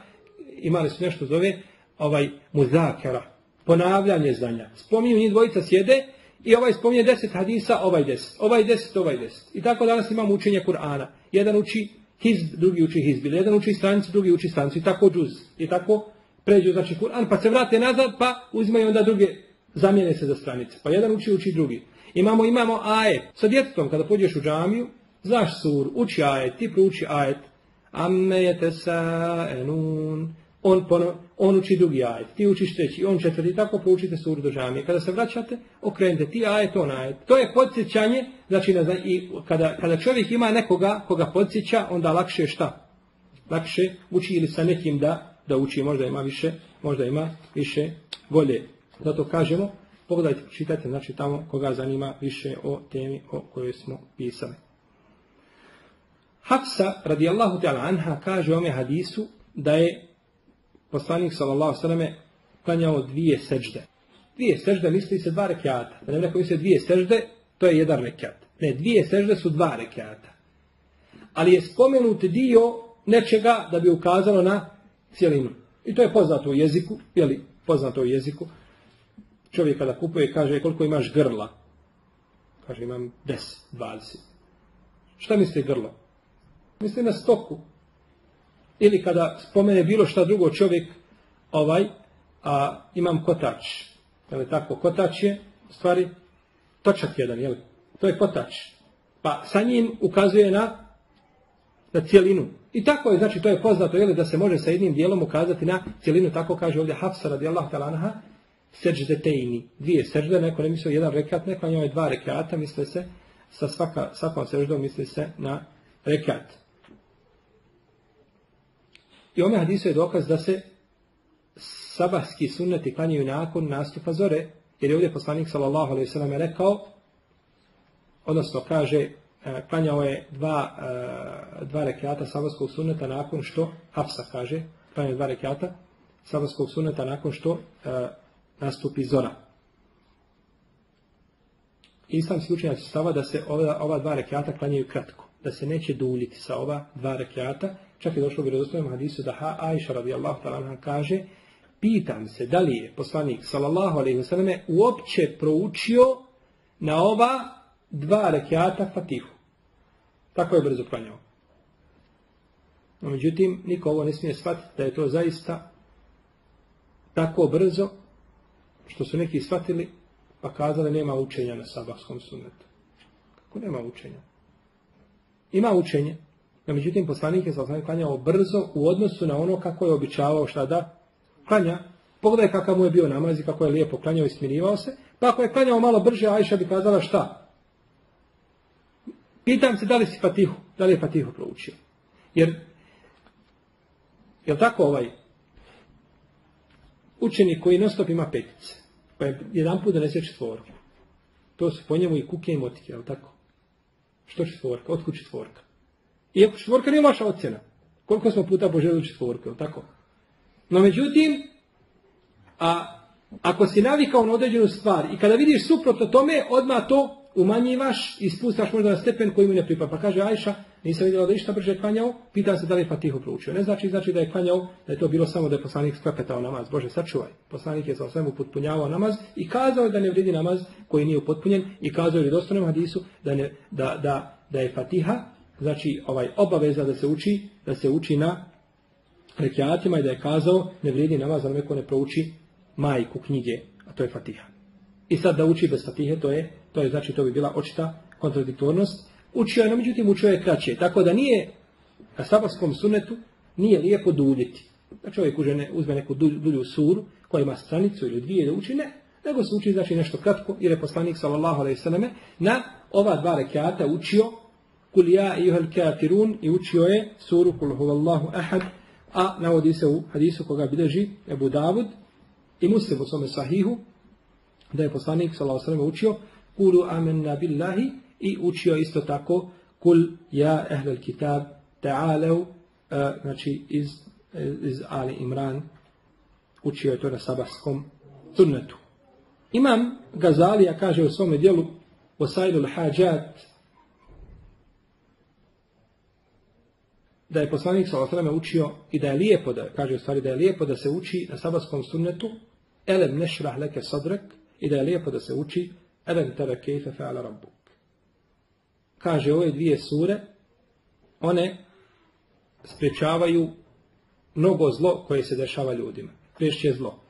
imali su nešto zove ovaj muzakera, ponavljanje znanja. Spominju njih dvojica sjede i ovaj spominje deset hadisa, ovaj deset, ovaj deset, ovaj deset. I tako danas imamo učenje Kur'ana. Jedan uči hizb, drugi uči hizb, jedan uči stranicu, drugi uči stranicu i tako džuz. I tako pređu znači Kur'an, pa se vrate nazad, pa uzimaju onda druge, zamijene se za stranice. Pa jedan uči, uči drugi. Imamo, imamo ajet. Sa djetetom, kada pođeš u džamiju, znaš sur, uči ajet, ti prouči ajet. Amme je te sa enun. On, pono, on uči drugi ajet, ti učiš treći, on četvrti, tako proučite suru do džamije. Kada se vraćate, okrenite ti ajet, on ajet. To je podsjećanje, znači i kada, kada čovjek ima nekoga koga podsjeća, onda lakše šta? Lakše uči ili sa nekim da, da uči, možda ima više, možda ima više volje. Zato kažemo, pogledajte, čitajte, znači tamo koga zanima više o temi o kojoj smo pisali. Hafsa, radijallahu ta'ala anha, kaže ome hadisu da je poslanik sallallahu sallam klanjao dvije sežde. Dvije sežde misli se dva rekiata. Da ne neko misli dvije sežde, to je jedan rekiat. Ne, dvije sežde su dva rekiata. Ali je spomenut dio nečega da bi ukazalo na cijelinu. I to je poznato u jeziku, je li poznato u jeziku. Čovjek kada kupuje kaže koliko imaš grla. Kaže imam 10, 20. Šta misli grlo? Misli na stoku. Ili kada spomene bilo šta drugo čovjek, ovaj, a imam kotač. Je li tako? Kotač je, u stvari, točak jedan, je li? To je kotač. Pa sa njim ukazuje na, na cijelinu. I tako je, znači, to je poznato, je li, da se može sa jednim dijelom ukazati na cijelinu, tako kaže ovdje Hafsa radijallahu talanaha, seždetejni. Dvije sežde, neko ne misli jedan rekat, neko njoj dva rekata, misle se, sa svaka, svakom seždom misli se na rekat. I ome hadisu je dokaz da se sabahski sunneti klanjaju nakon nastupa zore, jer je ovdje poslanik sallallahu alaihi sallam rekao, odnosno kaže, e, klanjao je dva, e, dva rekiata sabahskog sunneta nakon što, Hafsa kaže, klanjao dva rekiata sabahskog sunneta nakon što e, nastupi zora. Islamski učenjaci stava da se ova, ova dva rekiata klanjaju kratko, da se neće duljiti sa ova dva rekiata, čak je došlo u vjerodostojnom hadisu da ha Aisha radijallahu ta'ala kaže pitam se da li je poslanik sallallahu alejhi ve selleme uopće proučio na ova dva rekiata Fatihu. Tako je brzo klanjao. No, međutim, niko ovo ne smije shvatiti da je to zaista tako brzo što su neki shvatili pa kazali nema učenja na sabahskom sunnetu. Kako nema učenja? Ima učenje, no međutim poslanik je sallallahu klanjao brzo u odnosu na ono kako je običavao šta da klanja. Pogledaj kakav mu je bio namaz i kako je lijepo klanjao i smirivao se. Pa ako je klanjao malo brže, Ajša bi kazala šta? Pitam se da li si Fatihu, da li je Fatihu proučio. Jer, je tako ovaj učenik koji non ima petice, pa je jedan put donese četvorku. To su po njemu i kuke i motike, je tako? Što četvorka? Otkud četvorka? Iako četvorka nije vaša ocjena. Koliko smo puta poželili četvorku, tako? No međutim, a ako si navikao na određenu stvar i kada vidiš suprotno tome, odmah to umanjivaš i spustaš možda na stepen koji mu ne pripada. Pa kaže Ajša, nisam vidjela da išta brže klanjao, pitan se da li je Fatihu proučio. Ne znači, znači da je klanjao, da je to bilo samo da je poslanik sklepetao namaz. Bože, sačuvaj. Poslanik je sa svemu potpunjavao namaz i kazao je da ne vridi namaz koji nije upotpunjen i kazao je u hadisu da, ne, da, da, da je Fatiha, znači ovaj obaveza da se uči, da se uči na rekiatima i da je kazao ne vridi namaz da neko ne prouči majku knjige, a to je Fatiha. I sad da uči bez Fatihe, to je, to je znači to bi bila očita kontradiktornost. Učio je, no međutim učio je kraće. Tako da nije na sabarskom sunetu nije lijepo duljiti. Da čovjek užene, uzme neku dulju, suru koja ima stranicu ili dvije da uči, ne. Nego se uči znači nešto kratko, jer je poslanik sallallahu alaihi sallame na ova dva rekiata učio kul ja i juhel kafirun i učio je suru kul huvallahu ahad a navodi se u hadisu koga Ebu Davud i muslim u svome sahihu da je poslanik s.a.v. učio kulu amenna billahi i učio isto tako kul ja ehlel kitab ta'alev znači iz, iz Ali Imran učio je to na sabahskom sunnetu. Imam Gazalija kaže u svome dijelu Osailul hađat da je poslanik s.a.v. učio i da je lijepo, da kaže u stvari da je lijepo da se uči na sabatskom sunnetu elem nešrah leke sadrek i da je lijepo da se uči elem tere kejfe fe'ala rabbuk. Kaže ove dvije sure, one sprečavaju mnogo zlo koje se dešava ljudima. Priješće zlo.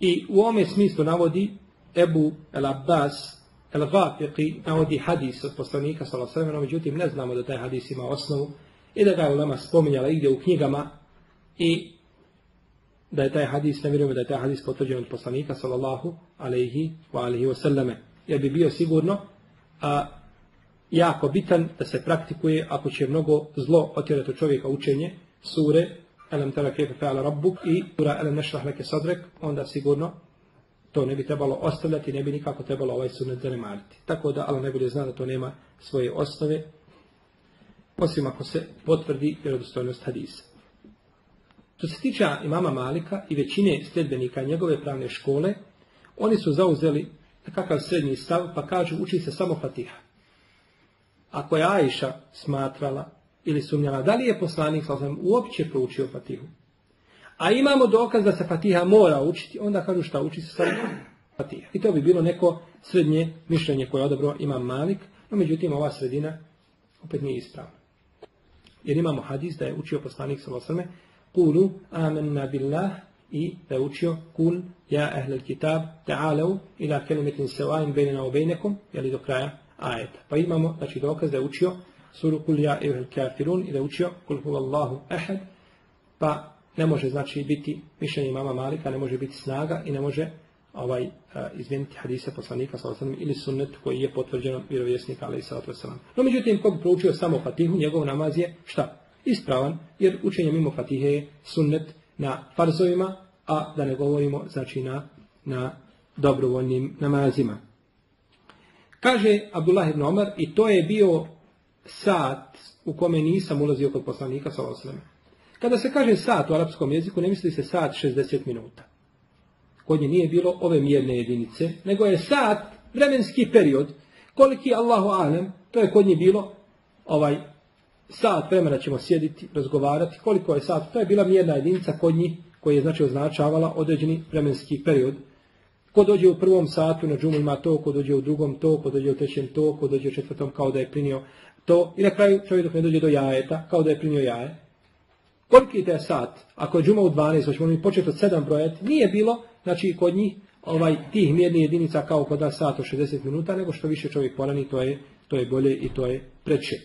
I u ome smislu navodi Ebu El Abbas El-Gafiqi navodi hadis od poslanika s.a.v. međutim ne znamo da taj hadis ima osnovu i da ga je ulema spominjala igdje u knjigama i da je taj hadis, ne vjerujemo da je taj hadis potvrđen od poslanika sallallahu alaihi wa alaihi wa sallame. Jer bi bio sigurno a, jako bitan da se praktikuje ako će mnogo zlo otjerati čovjeka učenje sure Alam tara kefe fe'ala rabbuk i sura Alam nešrah leke sadrek, onda sigurno to ne bi trebalo ostavljati, ne bi nikako trebalo ovaj sunet zanemariti. Tako da Allah najbolje zna da to nema svoje osnove, osim ako se potvrdi vjerodostojnost hadisa. Što se tiče imama Malika i većine sljedbenika njegove pravne škole, oni su zauzeli kakav srednji stav, pa kažu uči se samo Fatiha. Ako je Ajša smatrala ili sumnjala, da li je poslanik sam uopće proučio Fatihu? A imamo dokaz da se Fatiha mora učiti, onda kažu šta uči se Fatiha. I to bi bilo neko srednje mišljenje koje je odabro imam Malik, no međutim ova sredina opet nije ispravna. Jer imamo hadis da je učio poslanik sa osrme, kulu amenna billah i da je učio kul ja ehlel kitab ta'alau ila kelimetin sevain bejnena u bejnekom, jeli do kraja ajeta. Pa imamo, znači dokaz da je učio suru kul ja ehlel kafirun i da je učio kul huvallahu ahad, pa ne može znači biti mišljenje mama Malika, ne može biti snaga i ne može ovaj izmijeniti hadise poslanika alejhi ili sunnet koji je potvrđen od vjerovjesnika salatu vesselam. No međutim kog proučio samo Fatihu, njegov namaz je šta? ispravan, jer učenje mimo Fatihe je sunnet na farzovima, a da ne govorimo znači na, na dobrovoljnim namazima. Kaže Abdullah ibn Omar, i to je bio sat u kome nisam ulazio kod poslanika sa Kada se kaže sat u arapskom jeziku, ne misli se sat 60 minuta. Kod nje nije bilo ove mjerne jedinice, nego je sat, vremenski period, koliki Allahu alem, to je kod nje bilo ovaj sat vremena ćemo sjediti, razgovarati, koliko je sat, to je bila mjerna jedinica kod njih, koja je znači označavala određeni vremenski period. Ko dođe u prvom satu na džumu ima to, ko dođe u drugom to, ko dođe u trećem to, ko dođe u četvrtom kao da je prinio to. I na kraju čovjek dok ne dođe do jajeta, kao da je prinio jaje. Koliki je sat? Ako je džuma u 12, hoćemo mi početi od 7 brojati, nije bilo, znači kod njih ovaj tih mjernih jedinica kao kod nas sat od 60 minuta, nego što više čovjek porani, to je, to je bolje i to je preče.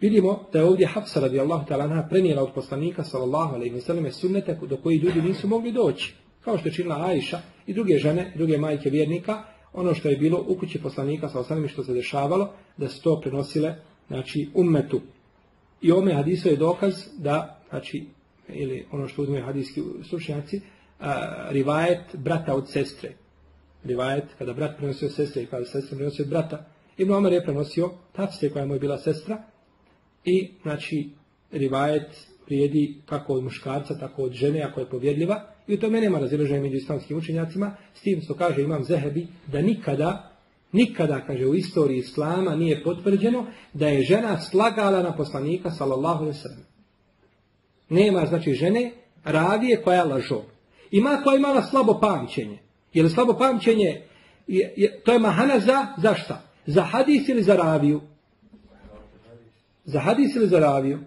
Vidimo da je ovdje Hafsa radijallahu ta'ala prenijela od poslanika sallallahu alaihi wasallam sunnete do koji ljudi nisu mogli doći. Kao što je činila Aisha i druge žene, druge majke vjernika, ono što je bilo u kući poslanika sallallahu alaihi što se dešavalo, da su to prenosile znači ummetu. I ome hadisu je dokaz da, znači, ili ono što uzme hadijski stručnjaci, rivajet brata od sestre. Rivajet kada brat prenosio sestre i kada sestra prenosio brata. Ibn Omer je prenosio tafse koja mu je bila sestra, i, znači, rivajet prijedi kako od muškarca, tako od žene, ako je povjedljiva. I u tome nema razilaženja među islamskim učenjacima. S tim što kaže Imam Zehebi da nikada, nikada, kaže, u istoriji Islama nije potvrđeno da je žena slagala na poslanika, sallallahu sallam. Nema, znači, žene ravije koja je lažo. Ima koja imala slabo pamćenje. Jer slabo pamćenje, je, to je mahana za, za šta? Za hadis ili za raviju? Za hadis ili za raviju?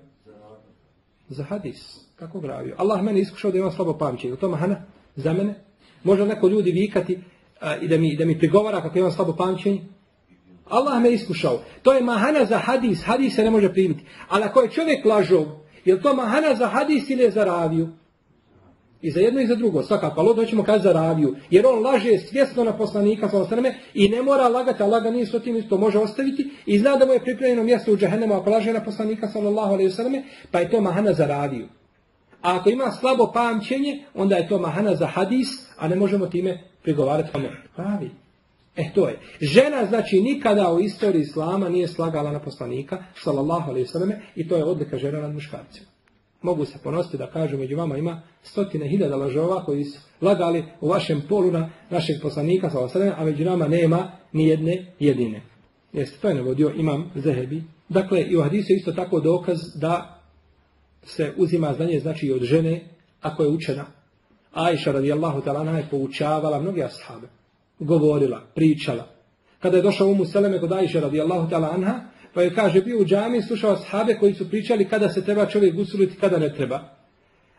Za hadis. Kako raviju? Allah mene iskušao da imam slabo pamćenje. To mahana? Za mene? Može neko ljudi vikati i da mi, da mi prigovara kako imam slabo pamćenje? Allah me iskušao. To je mahana za hadis. Hadis se ne može primiti. Ali ako je čovjek lažov, je to mahana za hadis ili je za raviju? I za jedno i za drugo, svakako. Ali doćemo kazati za raviju. Jer on laže svjesno na poslanika sallallahu i ne mora lagati, a laga nije s tim isto može ostaviti i zna da mu je pripremljeno mjesto u džehennemu ako laže na poslanika sallallahu alaihi pa je to mahana za raviju. A ako ima slabo pamćenje, onda je to mahana za hadis, a ne možemo time prigovarati kome. Pravi. E to je. Žena znači nikada u istoriji Islama nije slagala na poslanika sallallahu alaihi i to je odlika žena nad muškarcima. Mogu se ponositi da kažu među vama ima stotine hiljada lažova koji su lagali u vašem polu na našeg poslanika, a među nama nema ni jedne jedine. Jeste, to je navodio imam Zehebi. Dakle, i u hadisu isto tako dokaz da se uzima znanje znači i od žene ako je učena. Ajša radijallahu ta'ala je poučavala mnoge ashabe. Govorila, pričala. Kada je došao Umu Seleme kod Ajša radijallahu ta'ala anha, pa je kaže bio u džami slušao sahabe koji su pričali kada se treba čovjek gusuliti, kada ne treba.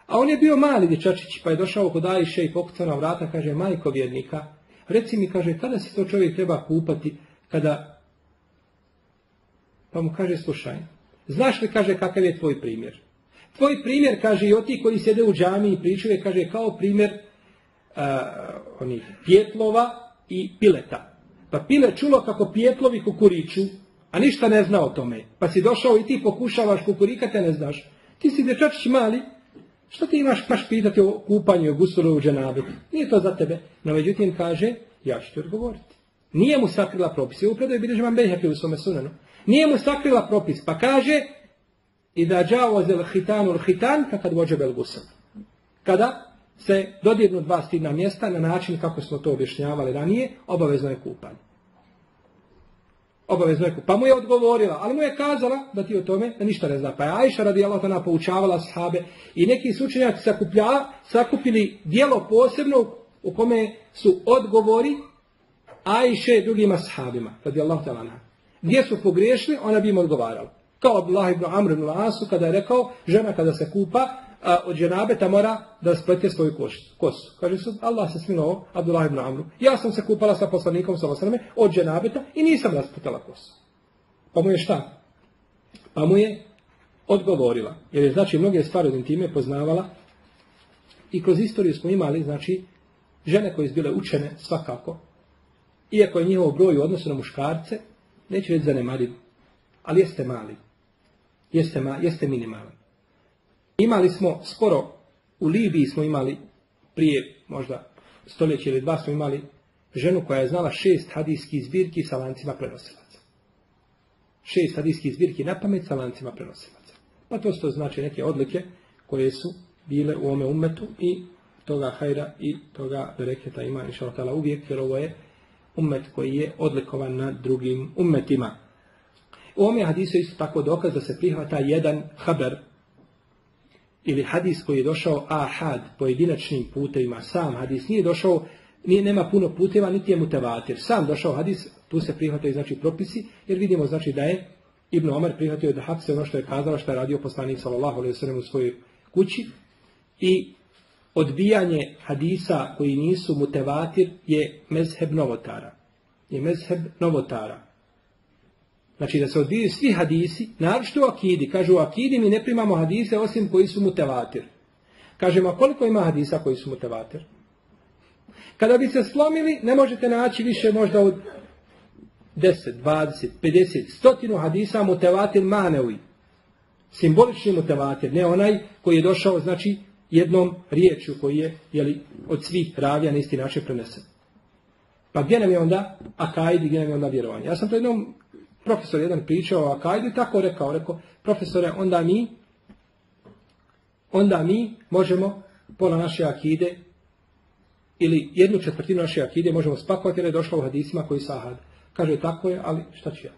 A on je bio mali dječačić, pa je došao kod Ajše i pokucao na vrata, kaže, majko vjernika, reci mi, kaže, kada se to čovjek treba kupati, kada... Pa mu kaže, slušaj, znaš li, kaže, kakav je tvoj primjer? Tvoj primjer, kaže, i o ti koji sjede u džami i pričaju, kaže, kao primjer uh, onih pjetlova i pileta. Pa pile čulo kako pjetlovi kukuriču, a ništa ne zna o tome. Pa si došao i ti pokušavaš kukurikate, ne znaš. Ti si dječačić mali, što ti imaš paš pitati o kupanju, o gusulu u? Nije to za tebe. No međutim kaže, ja ću ti odgovoriti. Nije mu sakrila propis. U predaju bilježi vam Bejhepi u svome sunanu. Nije mu sakrila propis. Pa kaže, i da džavozel hitanu hitan, kad vođe bel Kada se dodirnu dva stidna mjesta na način kako smo to objašnjavali ranije, obavezno je kupanje. Obavezno je Pa mu je odgovorila, ali mu je kazala da ti o tome da ništa ne zna. Pa je Ajša radijallahu ta'ala poučavala sahabe i neki su učenjaci sakupili dijelo posebno u kome su odgovori Ajše drugima sahabima radijallahu ta'ala. Gdje su pogriješili, ona bi im odgovarala. Kao Abdullah ibn Amr ibn Asu kada je rekao, žena kada se kupa, a, od dženabeta mora da splete svoju kosu. Kaže su, Allah se smilovao Abdullah ibn Amru. Ja sam se kupala sa poslanikom sa osrame od dženabeta i nisam rasputala kosu. Pa mu je šta? Pa mu je odgovorila. Jer je znači mnoge stvari od intime poznavala i kroz istoriju smo imali, znači, žene koje su bile učene svakako, iako je njihov broj u odnosu na muškarce, neće reći zanemariv, ali jeste mali. Jeste, jeste minimalan. Imali smo skoro, u Libiji smo imali prije možda stoljeće ili dva smo imali ženu koja je znala šest hadijskih zbirki sa lancima prenosilaca. Šest hadijskih zbirki na pamet sa lancima prenosilaca. Pa to su znači neke odlike koje su bile u ome umetu i toga hajra i toga bereketa ima inša Allah uvijek, jer ovo je umet koji je odlikovan nad drugim umetima. U ome hadisu isto tako dokaz da se prihvata jedan haber ili hadis koji je došao ahad pojedinačnim putevima, sam hadis nije došao, nije, nema puno puteva, niti je mutevatir. Sam došao hadis, tu se prihvataju znači propisi, jer vidimo znači da je Ibn Omer prihvatio da Hafse ono što je kazala, što je radio poslanik sallallahu alejhi ve u svojoj kući i odbijanje hadisa koji nisu mutevatir je mezheb novotara. Je mezheb novotara. Znači da se odbijaju svi hadisi, naročito u akidi. Kažu u akidi mi ne primamo hadise osim koji su mutevatir. Kažemo, koliko ima hadisa koji su mutevatir? Kada bi se slomili, ne možete naći više možda od 10, 20, 50, stotinu hadisa mutevatir manevi. Simbolični mutevatir, ne onaj koji je došao, znači, jednom riječju koji je jeli, od svih ravija na isti način prenesen. Pa gdje nam je onda akajdi, gdje nam je onda vjerovanje? Ja sam to jednom profesor jedan pričao o akajdi, tako rekao, rekao, profesore, onda mi, onda mi možemo pola naše akide ili jednu četvrtinu naše akide možemo spakovati jer je došlo u hadisima koji sahad. Kaže, tako je, ali šta ću ja?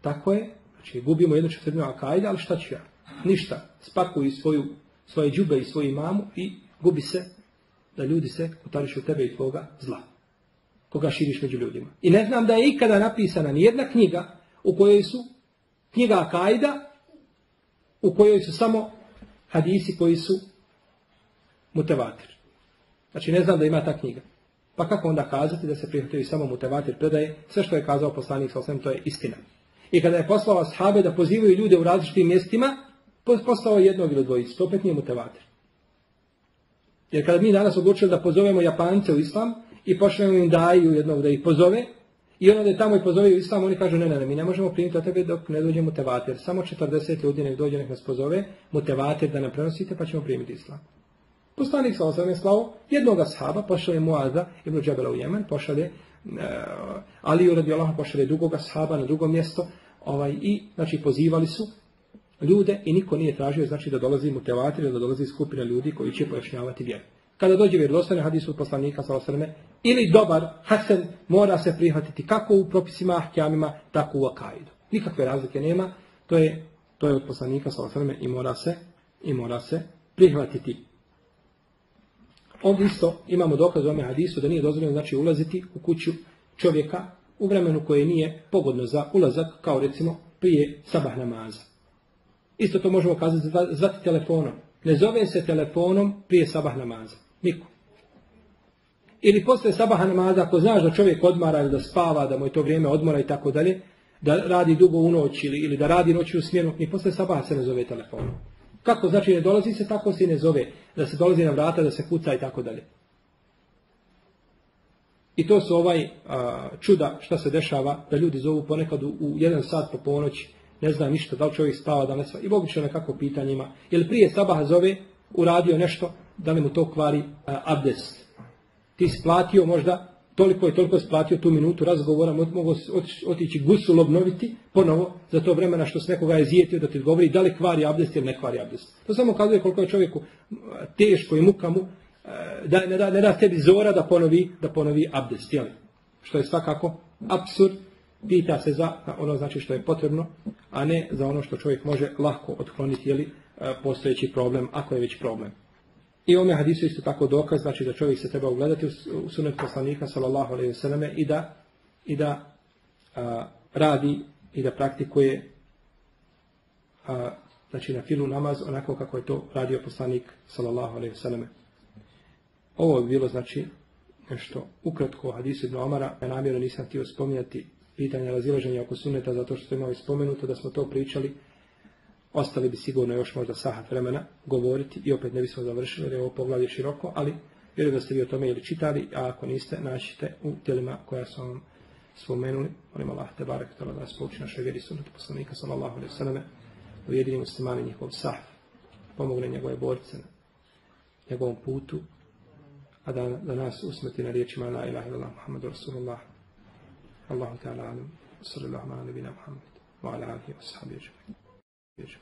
Tako je, znači gubimo jednu četvrtinu akajde, ali šta ću ja? Ništa. Spakuju svoju, svoje džube i svoju mamu i gubi se da ljudi se utarišu tebe i tvoga zla. Koga širiš među ljudima. I ne znam da je ikada napisana ni jedna knjiga u kojoj su knjiga Akajda u kojoj su samo hadisi koji su mutevatir. Znači ne znam da ima ta knjiga. Pa kako onda kazati da se prihvataju samo mutevatir predaje? Sve što je kazao poslanik sa to je istina. I kada je poslao ashabe da pozivaju ljude u različitim mjestima, poslao jednog ili dvojicu. To opet nije mutevatir. Jer kada mi danas odlučili da pozovemo Japance u islam i pošljemo im daju jednog da ih pozove, i onda je tamo i pozove u islam, oni kažu ne, ne, ne, mi ne možemo primiti od tebe dok ne dođe mutevatir. Samo 40 ljudi nek dođe, nek nas pozove, mutevatir da ne prenosite, pa ćemo primiti islam. Poslanik sa osam je slao jednog ashaba, pošalje Muaza ibn Džabela u Jemen, pošalje uh, Aliju radi Allah, pošalje drugog ashaba na drugo mjesto, ovaj, i znači pozivali su ljude i niko nije tražio znači da dolazi mutevatir, da dolazi skupina ljudi koji će pojašnjavati vjeru. Kada dođe vjerodostojni hadis od poslanika sallallahu ili dobar hasen mora se prihvatiti kako u propisima ahkamima, tako u akaidu. Nikakve razlike nema, to je to je od poslanika sallallahu i mora se i mora se prihvatiti. Ovdje isto imamo dokaz u ome hadisu da nije dozvoljeno znači ulaziti u kuću čovjeka u vremenu koje nije pogodno za ulazak, kao recimo prije sabah namaza. Isto to možemo kazati zvati telefonom. Ne zove se telefonom prije sabah namaza. Niko. Ili poslije sabah namaza, ako znaš da čovjek odmara ili da spava, da mu je to vrijeme odmora i tako dalje, da radi dugo u noć ili, ili da radi noći u smjenu, ni poslije sabaha se ne zove telefonom. Kako znači ne dolazi se, tako se i ne zove. Da se dolazi na vrata, da se kuca i tako dalje. I to su ovaj čuda šta se dešava, da ljudi zovu ponekad u, jedan sat po ponoći, ne zna ništa, da li čovjek spava, da ne spava. I obično nekako pitanjima. Jer prije sabaha zove, uradio nešto, da li mu to kvari abdest. Ti splatio možda, toliko je toliko splatio tu minutu razgovora, mogu otići gusul obnoviti ponovo za to vremena što se nekoga je zijetio da ti govori da li kvari abdest ili ne kvari abdest. To samo kazuje koliko je čovjeku teško i muka mu da ne da, ne da tebi zora da ponovi, da ponovi abdest. Jeli? Što je svakako absurd. Pita se za ono znači što je potrebno, a ne za ono što čovjek može lako otkloniti jeli, postojeći problem, ako je već problem. I ome hadisu isto tako dokaz, znači da čovjek se treba ugledati u sunet poslanika sallallahu alaihi vseleme i da, i da radi i da praktikuje a, znači na filu namaz onako kako je to radio poslanik sallallahu alaihi vseleme. Ovo bi bilo znači nešto ukratko hadisu ibn Omara. Ja namjerno nisam htio spominjati pitanje razilaženja oko suneta zato što imali spomenuto da smo to pričali Ostali bi sigurno još možda sahat vremena govoriti i opet ne bismo završili jer je ovo poglavlje široko, ali vjerujem da ste vi o tome ili čitali, a ako niste, naćite u tijelima koja su vam spomenuli. Molim Allah, te barek, da nas pouči našoj vjeri sunnatu poslanika, sallallahu alaihi sallam, ujedini muslimani njihov sahf, pomogne njegove borce na njegovom putu, a da, da nas usmeti na riječima la ilaha illallah Muhammadu Rasulullah. Allahu ta'ala alam, sallallahu ala nabina Muhammad, wa ala alihi wa sahabi Теперь.